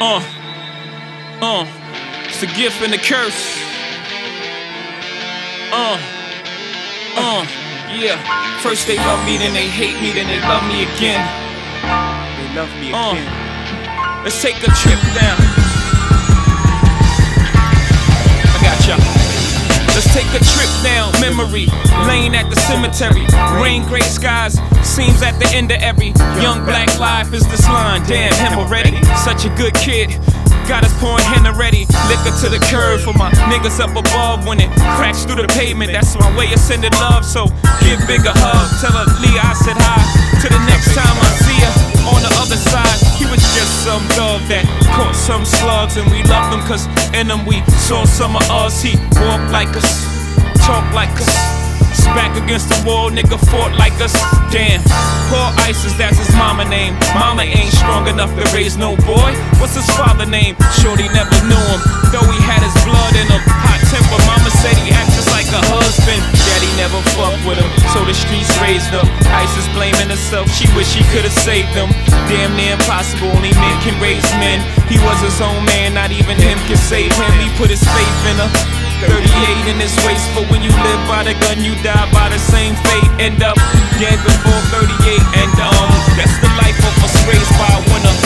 Uh, uh, it's a gift and a curse. Uh, uh, yeah. First they love me, then they hate me, then they love me again. They love me Uh. again. Let's take a trip down. Memory lane at the cemetery. Rain, gray skies, seems at the end of every young black life is this line. Damn, him already. Such a good kid. Got us pouring hen already. Liquor to the curb for my niggas up above when it cracks through the pavement. That's my way of sending love. So give big a hug. Tell her Lee I said hi. To the next time I see her on the other side. He was just some dog that caught some slugs, and we loved him cause in him we saw some of us. He walked like us, talk like us. Back against the wall, nigga fought like us. Damn, poor Isis, that's his mama name. Mama ain't strong enough to raise no boy. What's his father name? Shorty never knew him, though he had his blood in him. Hot temper, mama said he acts just like a husband. Daddy never fucked with him, so the streets raised him. Isis blaming herself, she wish she could've saved him. Damn near impossible, only men can raise men. He was his own man, not even him can save him. He put his faith in her. 38 in his waist, but when you live by the gun, you die by the same fate. End up dead before 38, and um, that's the life of us raised by a winner.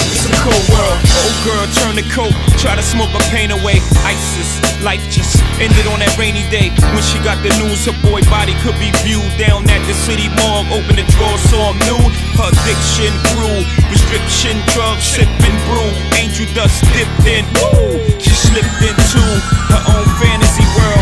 Cold world. Old girl turn the coat, try to smoke her pain away. ISIS, life just ended on that rainy day when she got the news her boy body could be viewed down at the city morgue. Open the drawer, saw him nude. Her addiction grew, restriction, drugs, sipping brew. Angel dust dipped in, woo. She slipped into her own fantasy world.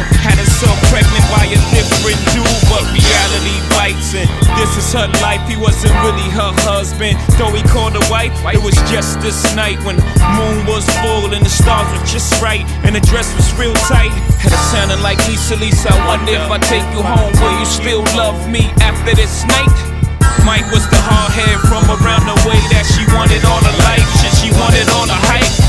Husband, though he called her wife. It was just this night when moon was full and the stars were just right, and the dress was real tight. Had it sounding like Lisa Lisa. I wonder if I take you home, will you still love me after this night? Mike was the hard head from around the way that she wanted all the. Shit, she wanted all the hype.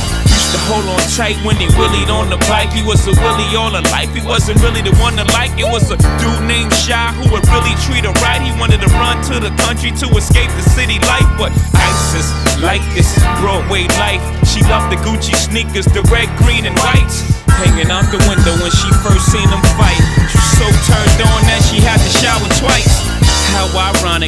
To hold on tight when he willied on the bike. He was a willie all her life. He wasn't really the one to like. It was a dude named Shy who would really treat her right. He wanted to run to the country to escape the city life. But ISIS, like this Broadway life. She loved the Gucci sneakers, the red, green, and whites. Hanging out the window when she first seen them fight. She so turned on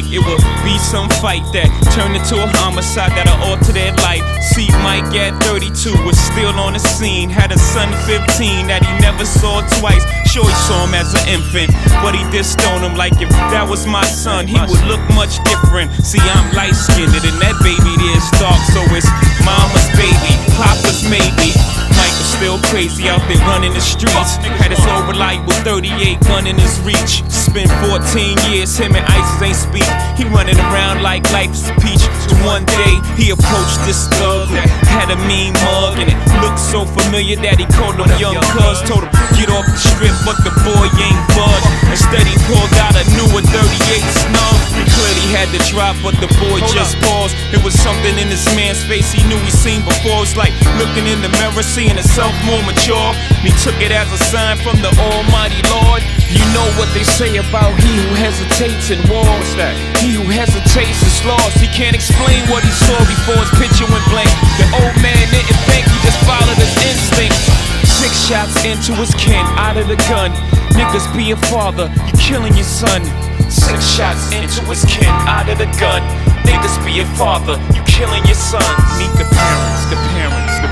it would be some fight that turned into a homicide that'll alter their life. See, Mike at 32 was still on the scene. Had a son 15 that he never saw twice. Sure, he saw him as an infant, but he dissed on him like if that was my son, he would look much different. See, I'm light skinned, and that baby there's dark, so it's mama's baby, papa's maybe. Still crazy out there running the streets. Had his old reliable 38 gun in his reach. Spent 14 years, him and ISIS ain't speak. He running around like life's a peach. So one day he approached this thug had a mean mug and it looked so familiar that he called him young cuz. Told him get off the strip, but the boy ain't budge. Instead he pulled out a newer 38 drop, but the boy just paused. It was something in this man's face he knew he seen before. It's like looking in the mirror, seeing himself more mature. And he took it as a sign from the Almighty Lord. You know what they say about he who hesitates in war. That? He who hesitates is lost. He can't explain what he saw before his picture went blank. The old man didn't think, he just followed his instincts. Six shots into his kin, out of the gun. Niggas be a father, you killing your son. Six shots into his kin, out of the gun. Niggas be a father, you killing your son. Meet the parents, the parents, the